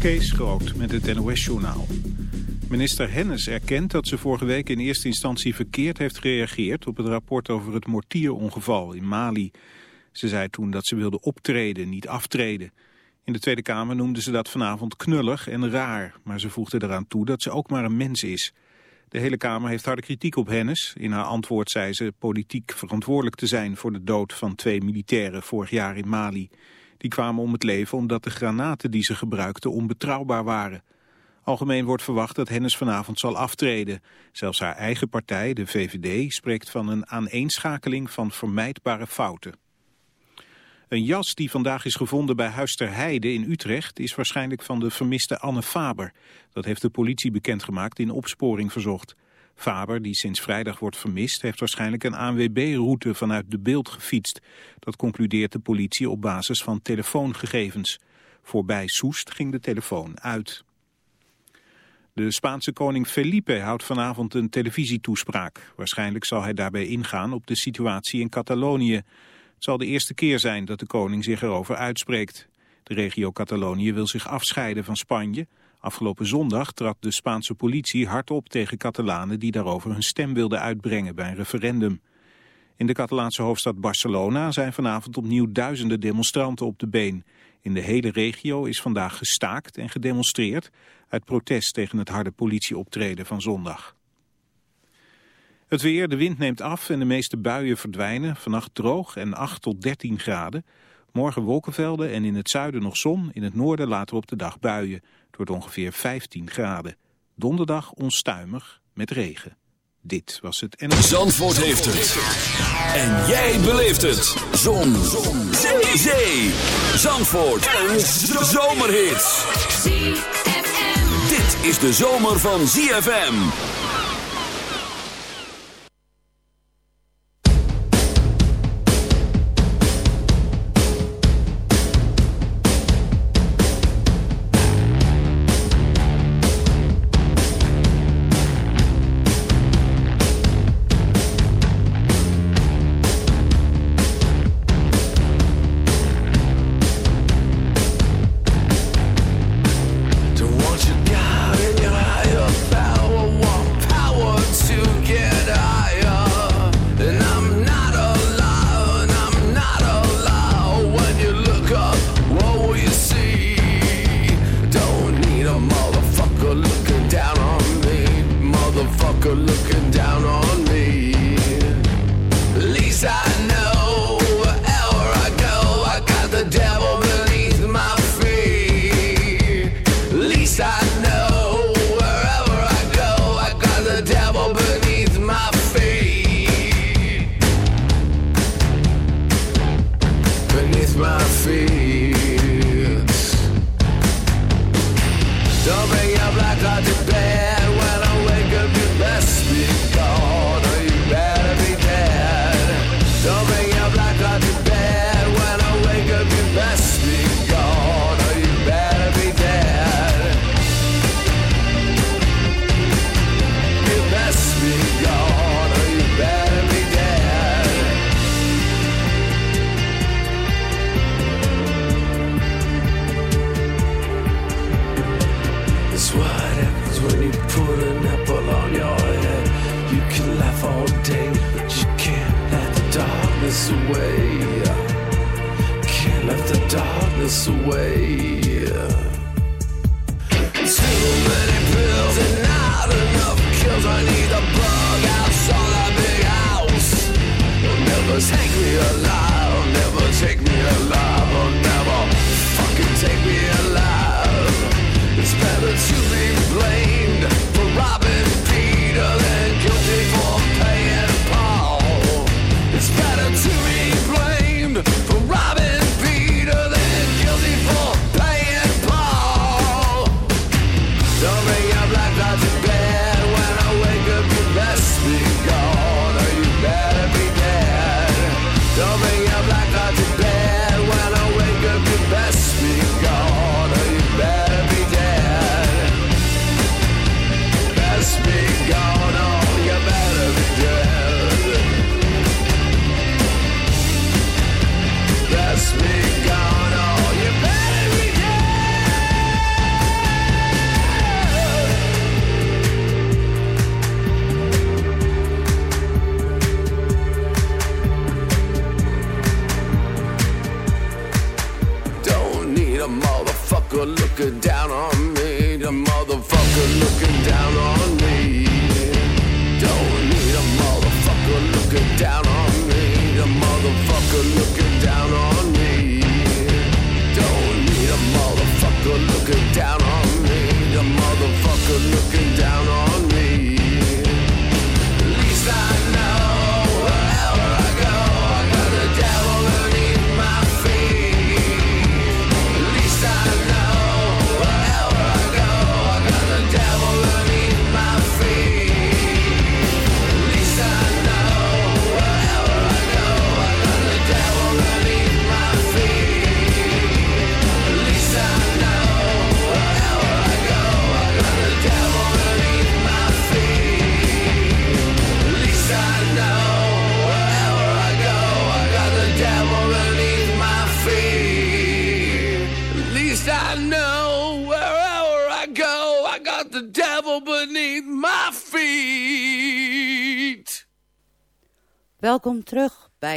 Kees Groot met het NOS-journaal. Minister Hennis erkent dat ze vorige week in eerste instantie verkeerd heeft gereageerd... op het rapport over het mortierongeval in Mali. Ze zei toen dat ze wilde optreden, niet aftreden. In de Tweede Kamer noemde ze dat vanavond knullig en raar... maar ze voegde eraan toe dat ze ook maar een mens is. De hele Kamer heeft harde kritiek op Hennis. In haar antwoord zei ze politiek verantwoordelijk te zijn... voor de dood van twee militairen vorig jaar in Mali... Die kwamen om het leven omdat de granaten die ze gebruikten onbetrouwbaar waren. Algemeen wordt verwacht dat Hennis vanavond zal aftreden. Zelfs haar eigen partij, de VVD, spreekt van een aaneenschakeling van vermijdbare fouten. Een jas die vandaag is gevonden bij Huis ter Heide in Utrecht is waarschijnlijk van de vermiste Anne Faber. Dat heeft de politie bekendgemaakt in opsporing verzocht. Faber, die sinds vrijdag wordt vermist, heeft waarschijnlijk een ANWB-route vanuit de beeld gefietst. Dat concludeert de politie op basis van telefoongegevens. Voorbij Soest ging de telefoon uit. De Spaanse koning Felipe houdt vanavond een televisietoespraak. Waarschijnlijk zal hij daarbij ingaan op de situatie in Catalonië. Het zal de eerste keer zijn dat de koning zich erover uitspreekt. De regio Catalonië wil zich afscheiden van Spanje... Afgelopen zondag trad de Spaanse politie hard op tegen Catalanen die daarover hun stem wilden uitbrengen bij een referendum. In de Catalaanse hoofdstad Barcelona zijn vanavond opnieuw duizenden demonstranten op de been. In de hele regio is vandaag gestaakt en gedemonstreerd uit protest tegen het harde politieoptreden van zondag. Het weer, de wind neemt af en de meeste buien verdwijnen. Vannacht droog en 8 tot 13 graden. Morgen wolkenvelden en in het zuiden nog zon, in het noorden later op de dag buien. Wordt ongeveer 15 graden. Donderdag onstuimig met regen. Dit was het en... Zandvoort heeft het. En jij beleeft het. Zon. Zon. Zee. Zee. Zandvoort. Een zomerhit. Dit is de zomer van ZFM. put an apple on your head. You can laugh all day, but you can't let the darkness away. Can't let the darkness away. Too many pills and not enough kills. I need a bug outside a big house. You'll never take me alive. You'll never take me alive. You'll never fucking take me alive. It's better to down on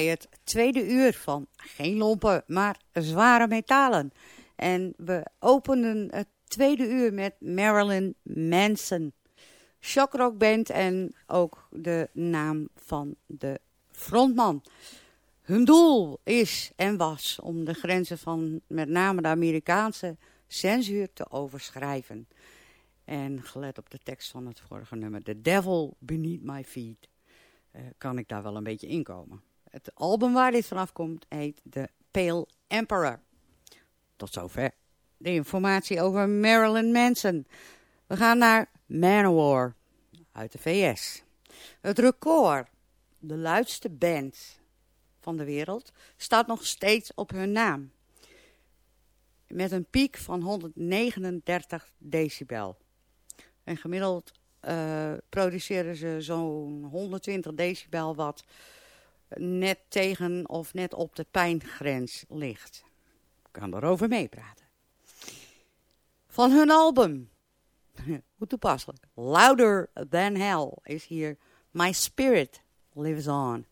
het tweede uur van geen lompen, maar zware metalen. En we openen het tweede uur met Marilyn Manson. Shockrockband en ook de naam van de frontman. Hun doel is en was om de grenzen van met name de Amerikaanse censuur te overschrijven. En gelet op de tekst van het vorige nummer, The Devil Beneath My Feet, eh, kan ik daar wel een beetje inkomen. Het album waar dit vanaf komt heet The Pale Emperor. Tot zover de informatie over Marilyn Manson. We gaan naar Manowar uit de VS. Het record, de luidste band van de wereld, staat nog steeds op hun naam. Met een piek van 139 decibel. En gemiddeld eh, produceren ze zo'n 120 decibel wat net tegen of net op de pijngrens ligt. Ik kan erover meepraten. Van hun album, hoe toepasselijk, Louder Than Hell is hier My Spirit Lives On.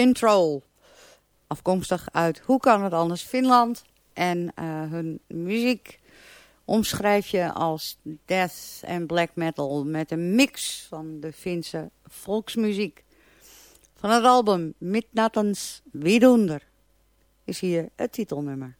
Fintroll. Afkomstig uit, hoe kan het anders, Finland. En uh, hun muziek omschrijf je als death en black metal met een mix van de Finse volksmuziek. Van het album Midnattens Widunder is hier het titelnummer.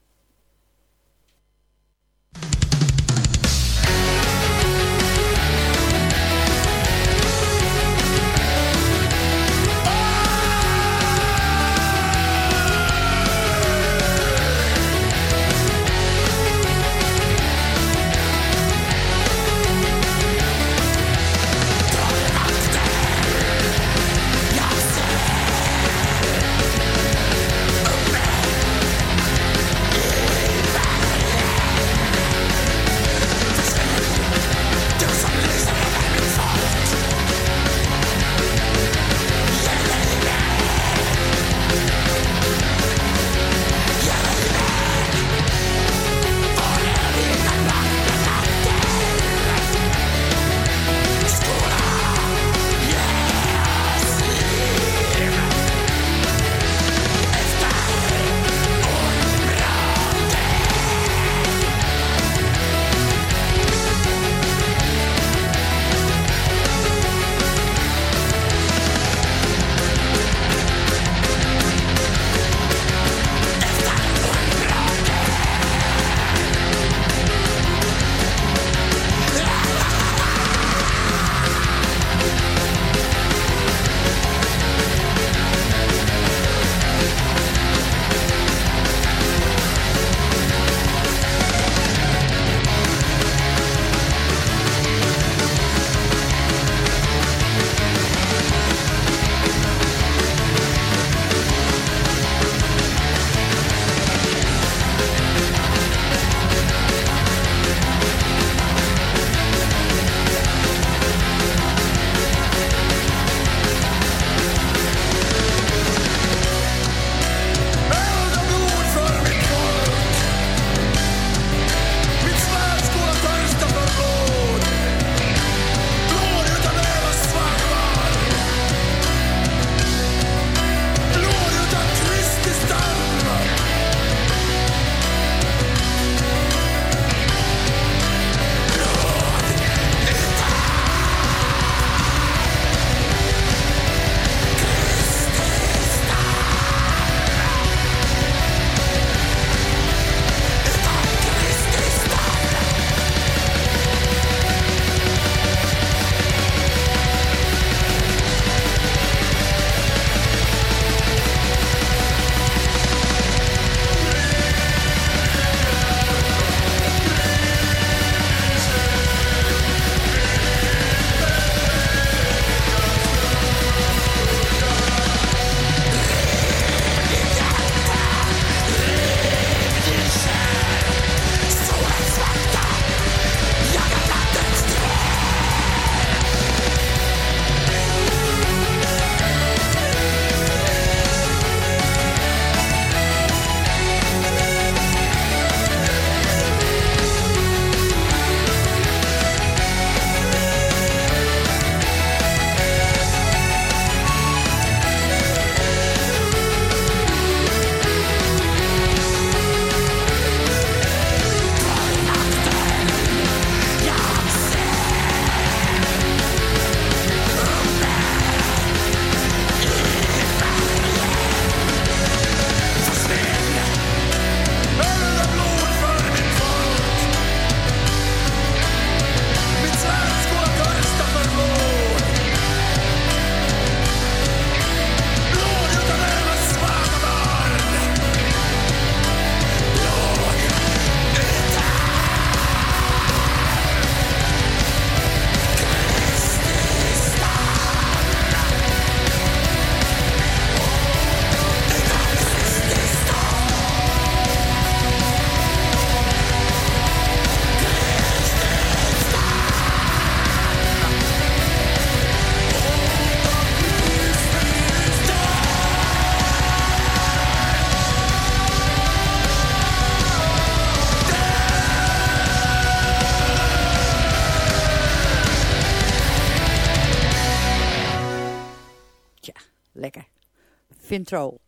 Vintro.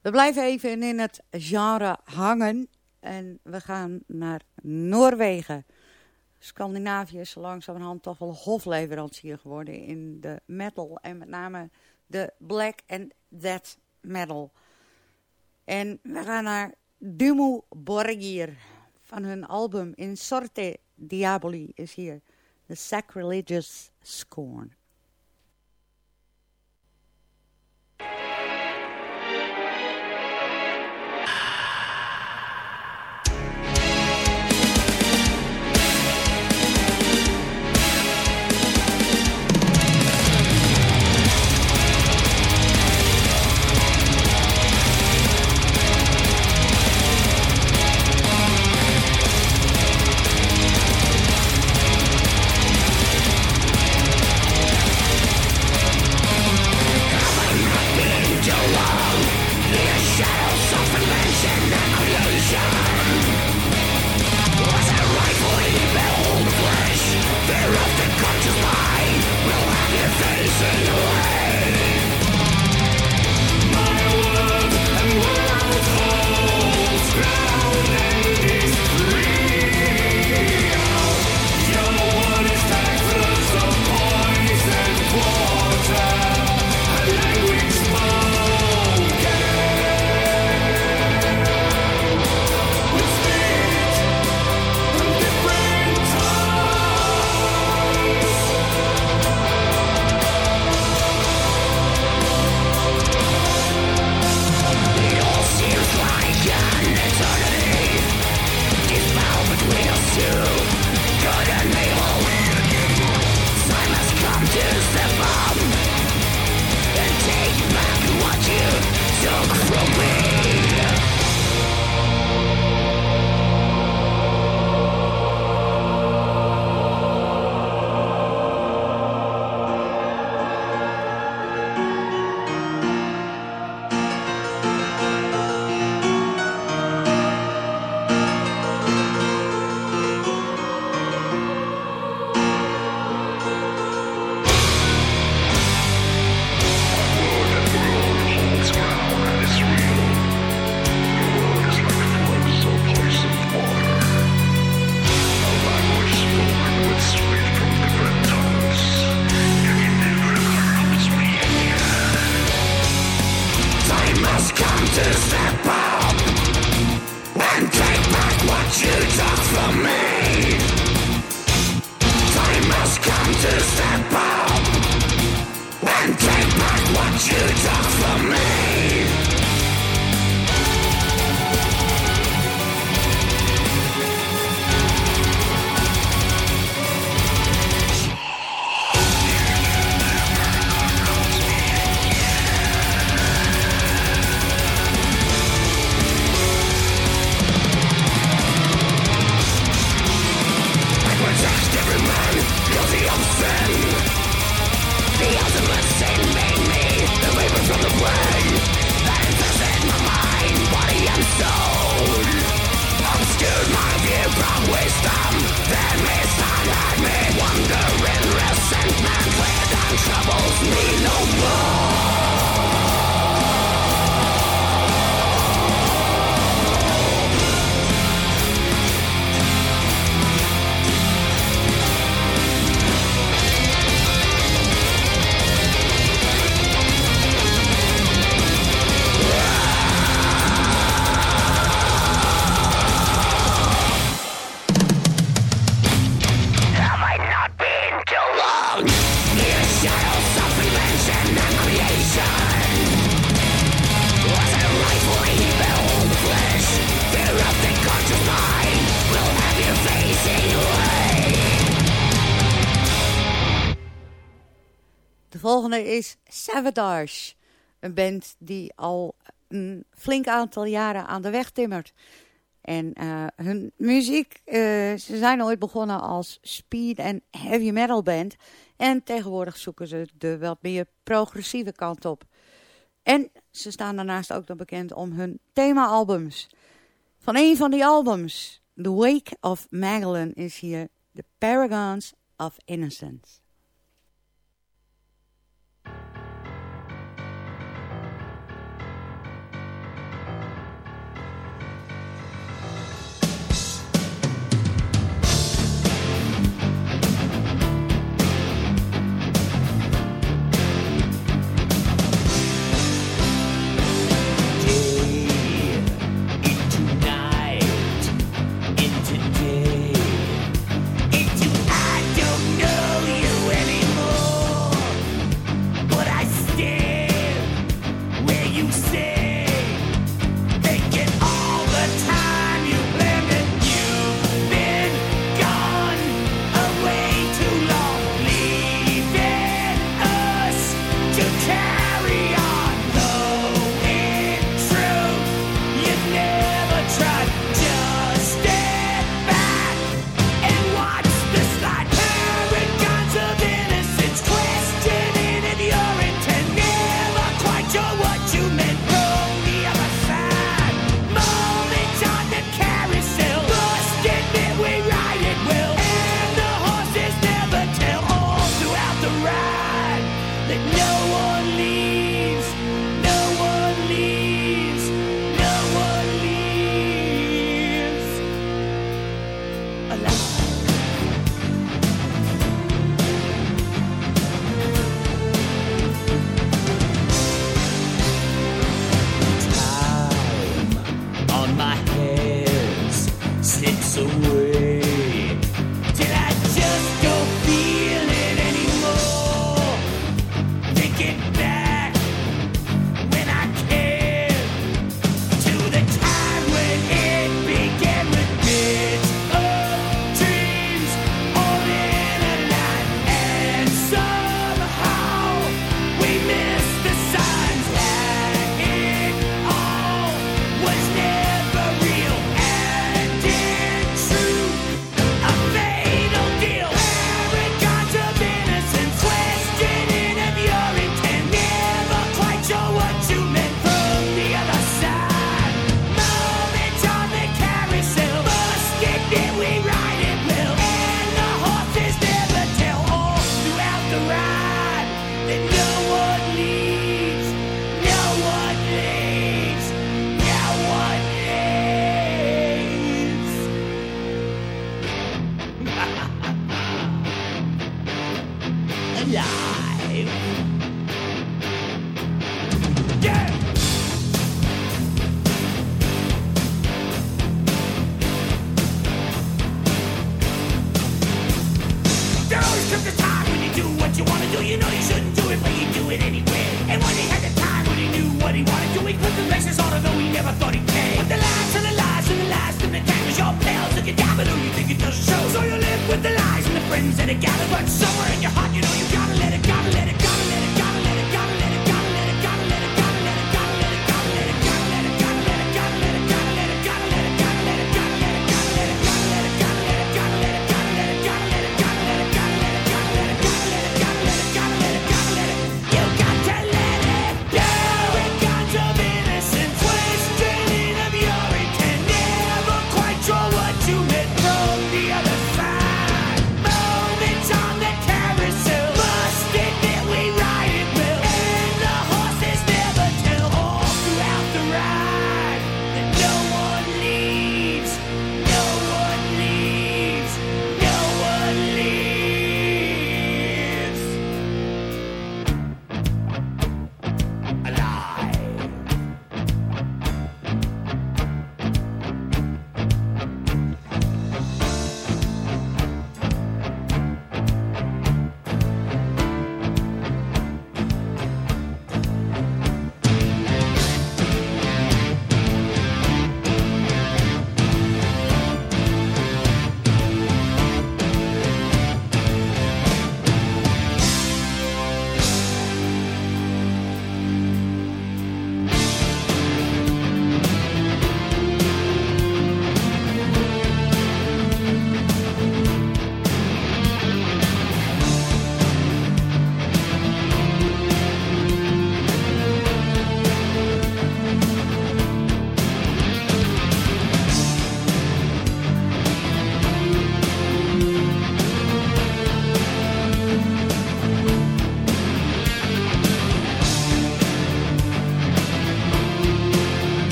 We blijven even in het genre hangen. En we gaan naar Noorwegen. Scandinavië is langzamerhand toch wel hofleverancier geworden in de metal. En met name de black and death metal. En we gaan naar Dumo Borgir. Van hun album In Sorte Diaboli is hier The Sacrilegious Scorn. Volgende is Savatage. Een band die al een flink aantal jaren aan de weg timmert. En uh, hun muziek, uh, ze zijn ooit begonnen als speed en heavy metal band. En tegenwoordig zoeken ze de wat meer progressieve kant op. En ze staan daarnaast ook nog bekend om hun thema-albums. Van een van die albums, The Wake of Magellan, is hier The Paragons of Innocence. Yeah.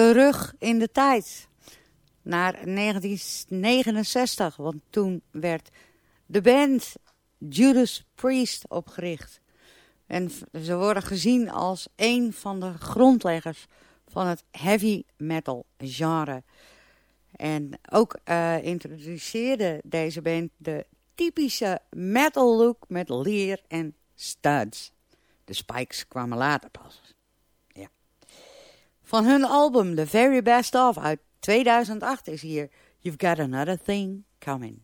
Terug in de tijd. Naar 1969. Want toen werd de band Judas Priest opgericht. En ze worden gezien als een van de grondleggers van het heavy metal genre. En ook eh, introduceerde deze band de typische metal look met leer en studs. De spikes kwamen later pas. Van hun album The Very Best Of uit 2008 is hier You've Got Another Thing Coming.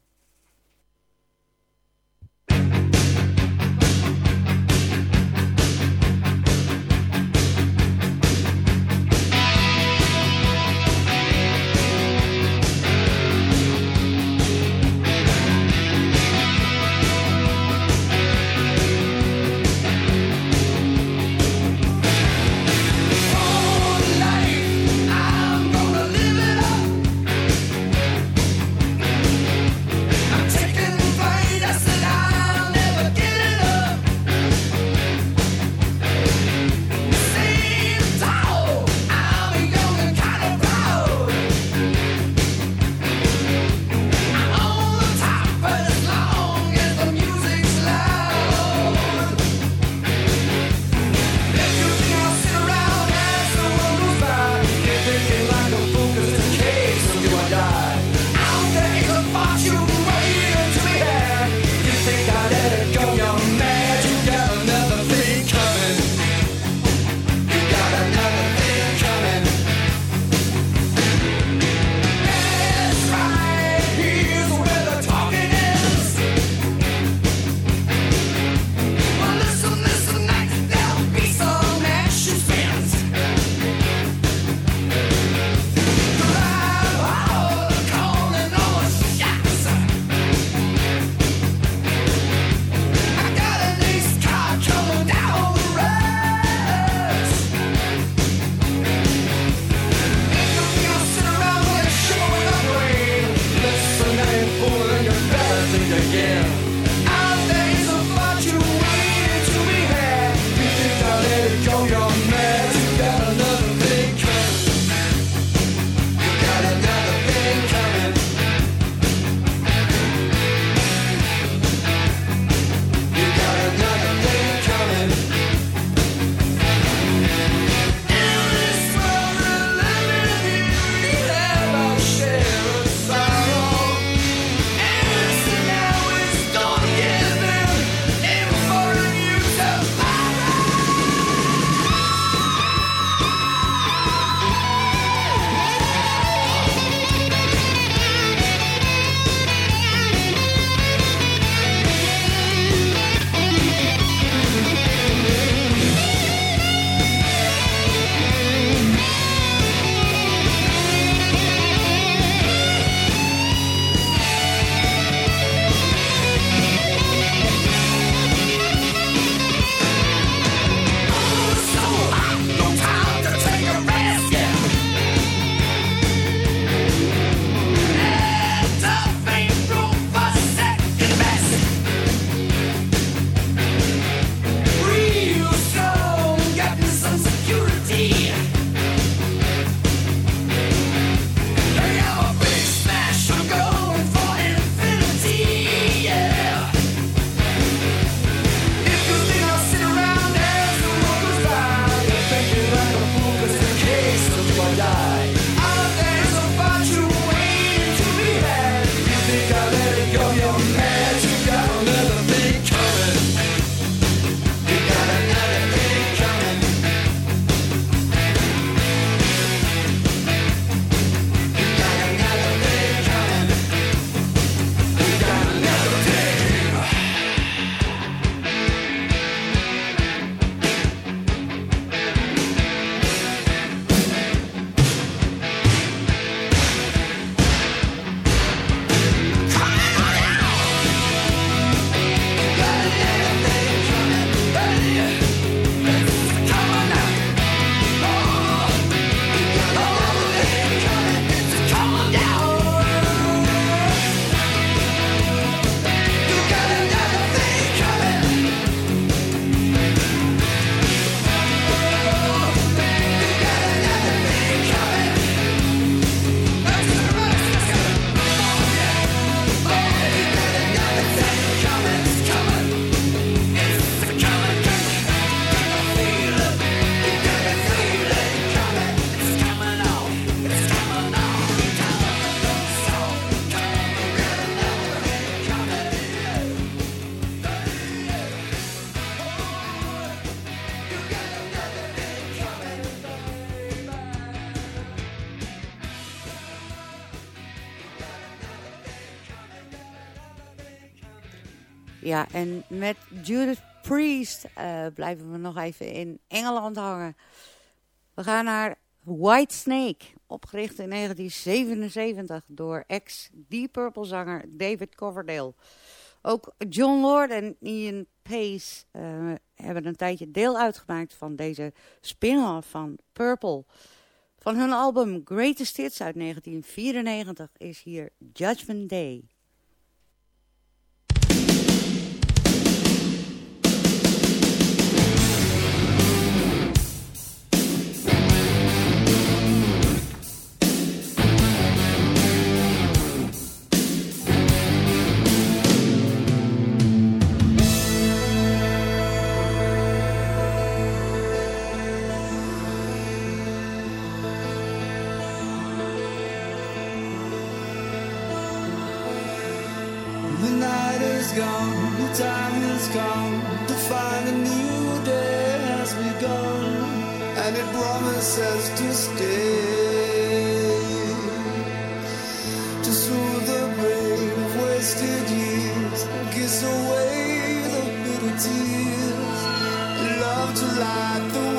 En met Judith Priest uh, blijven we nog even in Engeland hangen. We gaan naar White Snake, opgericht in 1977 door ex-Deep Purple zanger David Coverdale. Ook John Lord en Ian Pace uh, hebben een tijdje deel uitgemaakt van deze spin-off van Purple. Van hun album Greatest Hits uit 1994 is hier Judgment Day. night is gone, the time has come to find a new day has begun, and it promises to stay. To soothe the pain of wasted years, kiss away the bitter tears, love to light the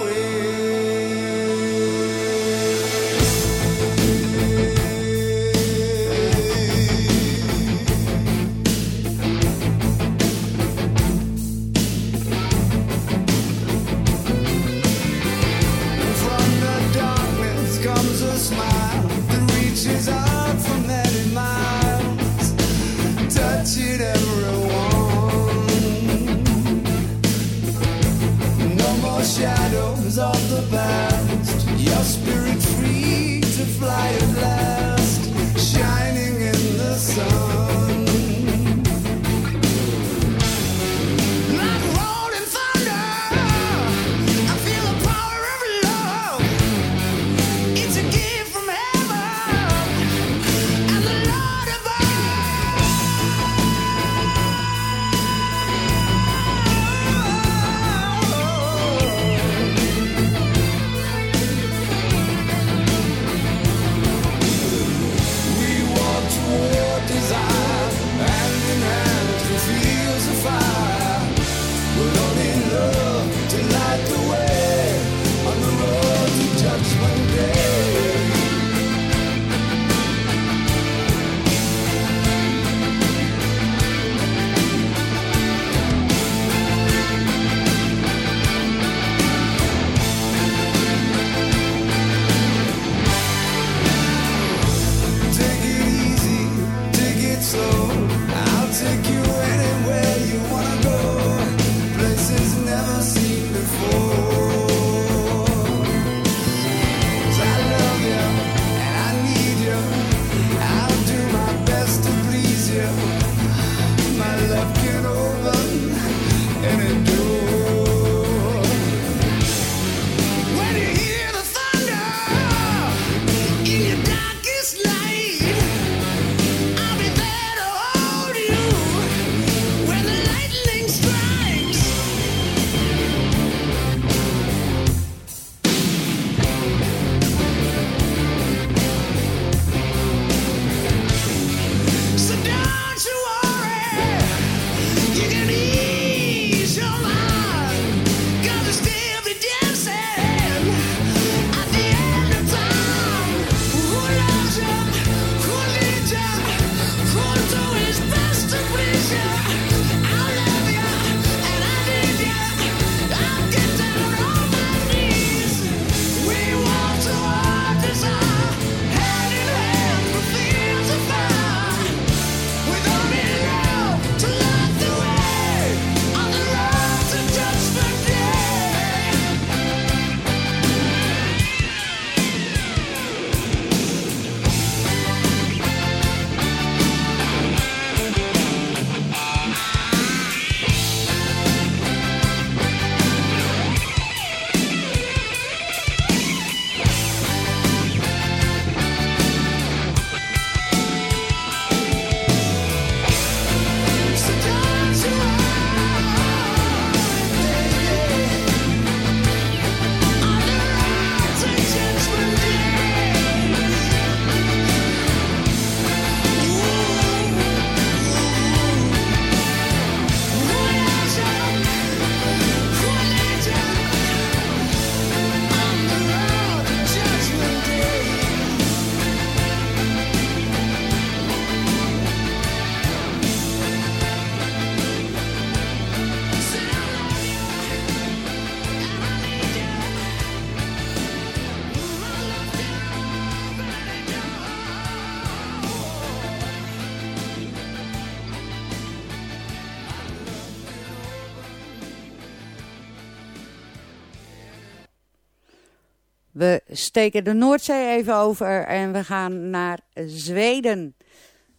steken de Noordzee even over en we gaan naar Zweden.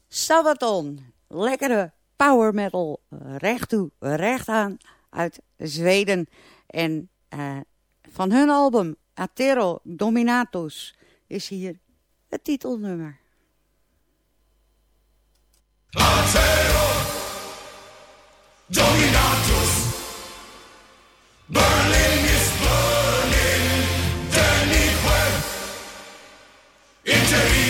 Sabaton, lekkere power metal, recht toe, recht aan uit Zweden. En uh, van hun album Atero Dominatus is hier het titelnummer. Atero Dominatus Berlin victory.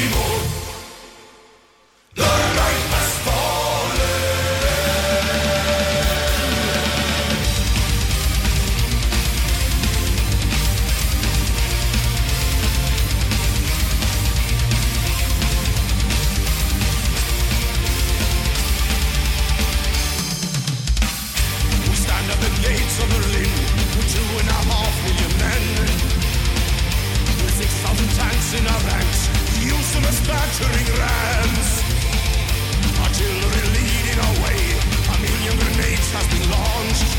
Battering rams. Artillery leading our way, a million grenades has been launched.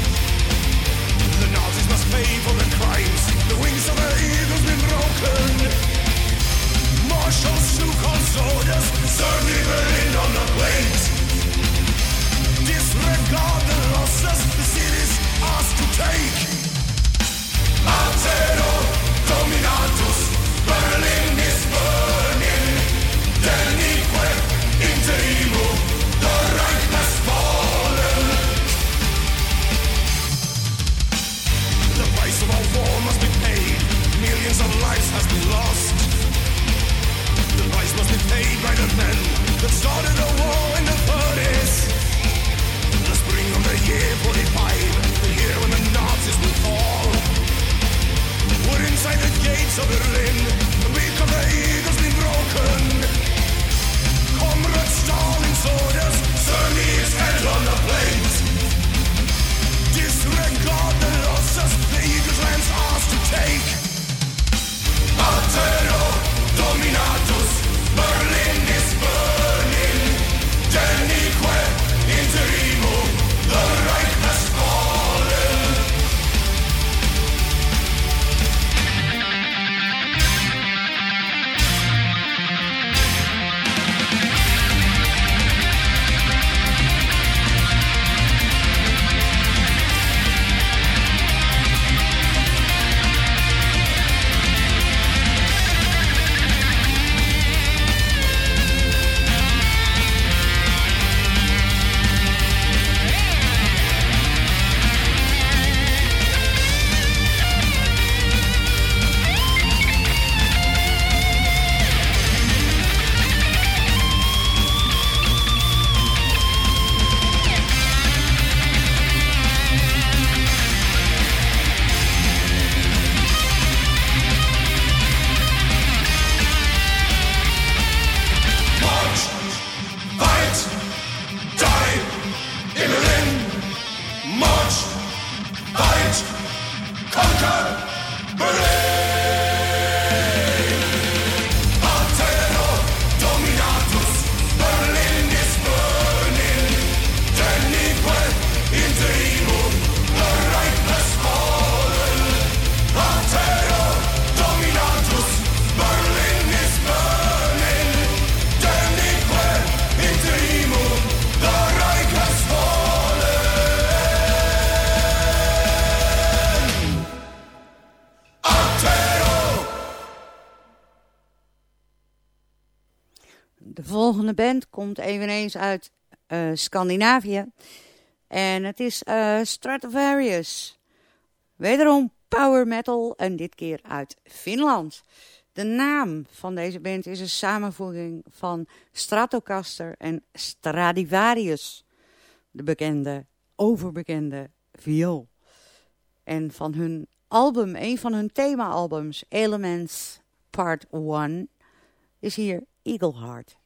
The Nazis must pay for their crimes, the wings of their eagles been broken. Marshals call soldiers, serving Berlin on the plate. Disregard the losses the city's asked to take. Altero dominatus, Berlin. The fallen. The price of our war must be paid. Millions of lives has been lost. The price must be paid by the men that started the war in the 30s. The spring of the year 45, the year when the Nazis will fall. We're inside the gates of Berlin, the beak of the eagle's been broken. His head on the plate. Disregard the losses the eagle's lands to take. Altero dominatus, Berlin komt eveneens uit eh, Scandinavië. En het is eh, Stratovarius. Wederom power metal en dit keer uit Finland. De naam van deze band is een samenvoeging van Stratocaster en Stradivarius. De bekende, overbekende viool. En van hun album, een van hun thema-albums, Elements Part 1, is hier Eagle Heart.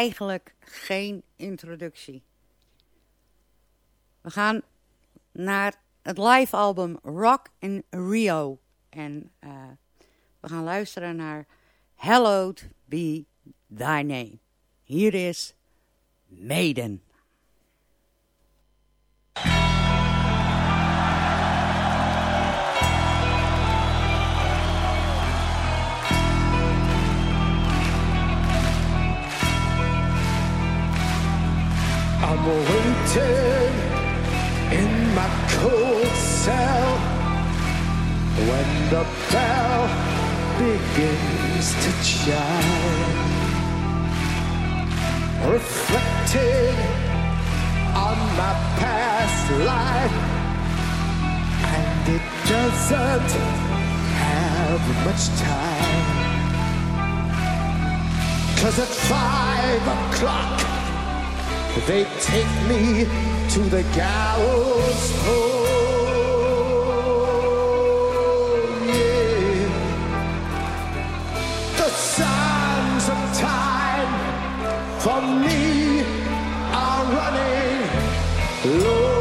Eigenlijk geen introductie. We gaan naar het live album Rock in Rio. En uh, we gaan luisteren naar Hallowed Be Thy Name. Hier is Maiden. Waiting in my cold cell when the bell begins to chime. Reflecting on my past life, and it doesn't have much time. Cause at five o'clock, they take me to the gallows pole. Yeah. The sands of time for me are running low.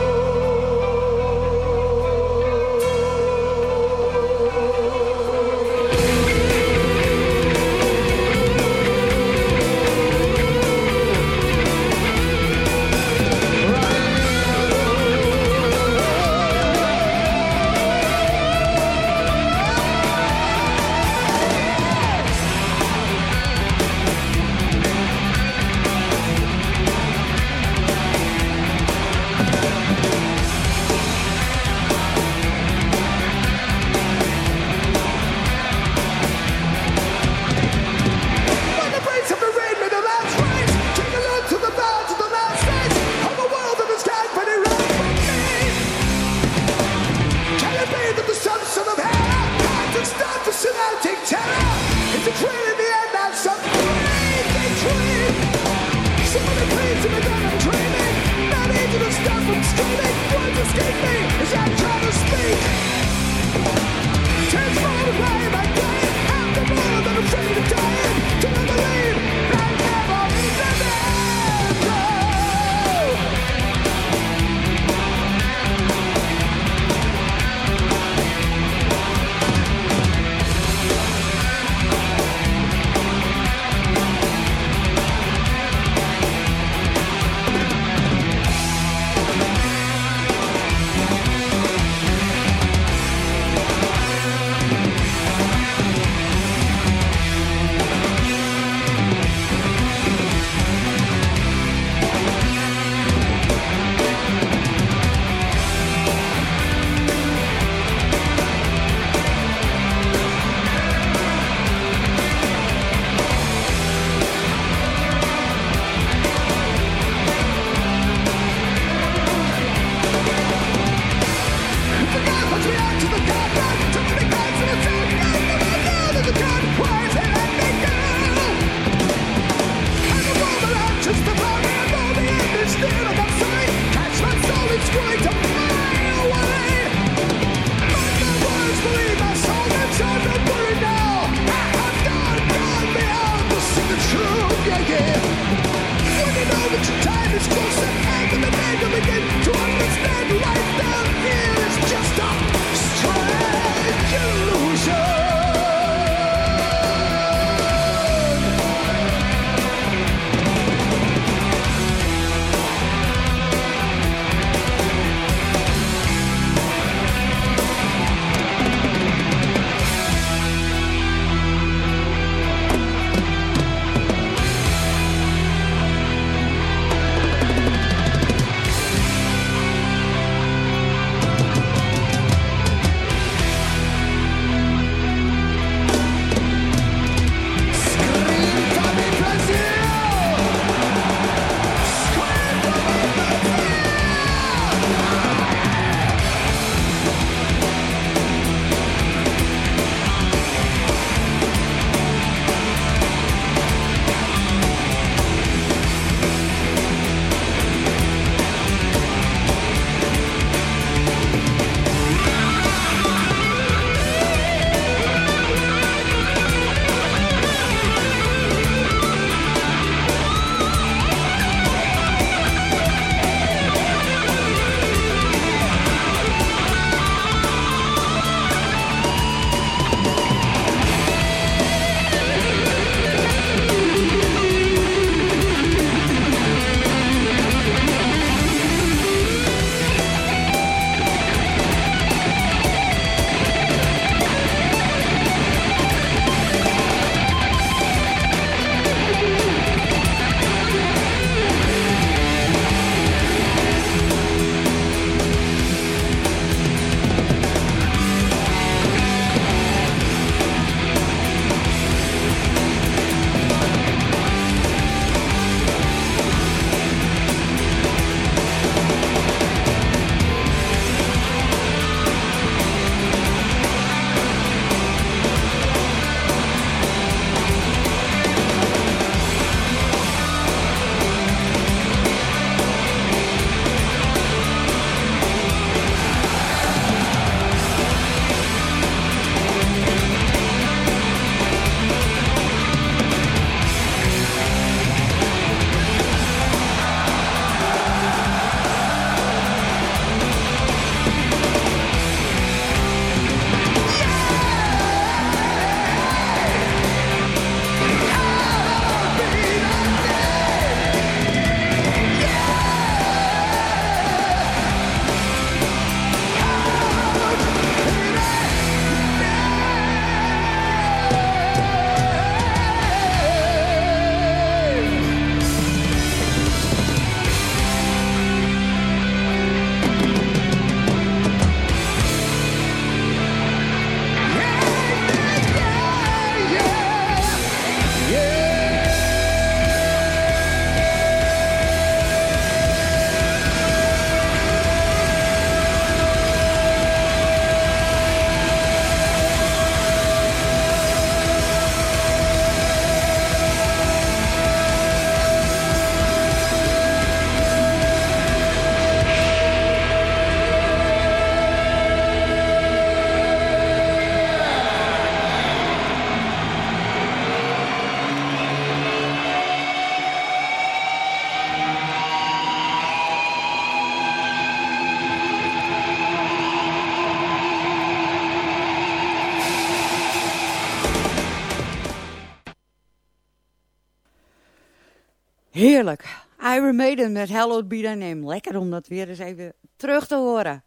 Heerlijk. Iron Maiden met Hallowed Be Thy Name. Lekker om dat weer eens even terug te horen.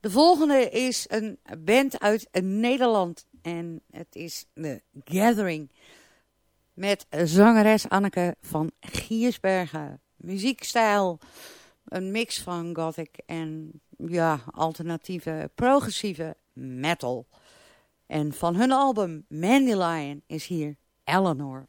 De volgende is een band uit Nederland. En het is The Gathering. Met zangeres Anneke van Giersbergen. Muziekstijl. Een mix van gothic en ja, alternatieve, progressieve metal. En van hun album Mandy Lion is hier Eleanor.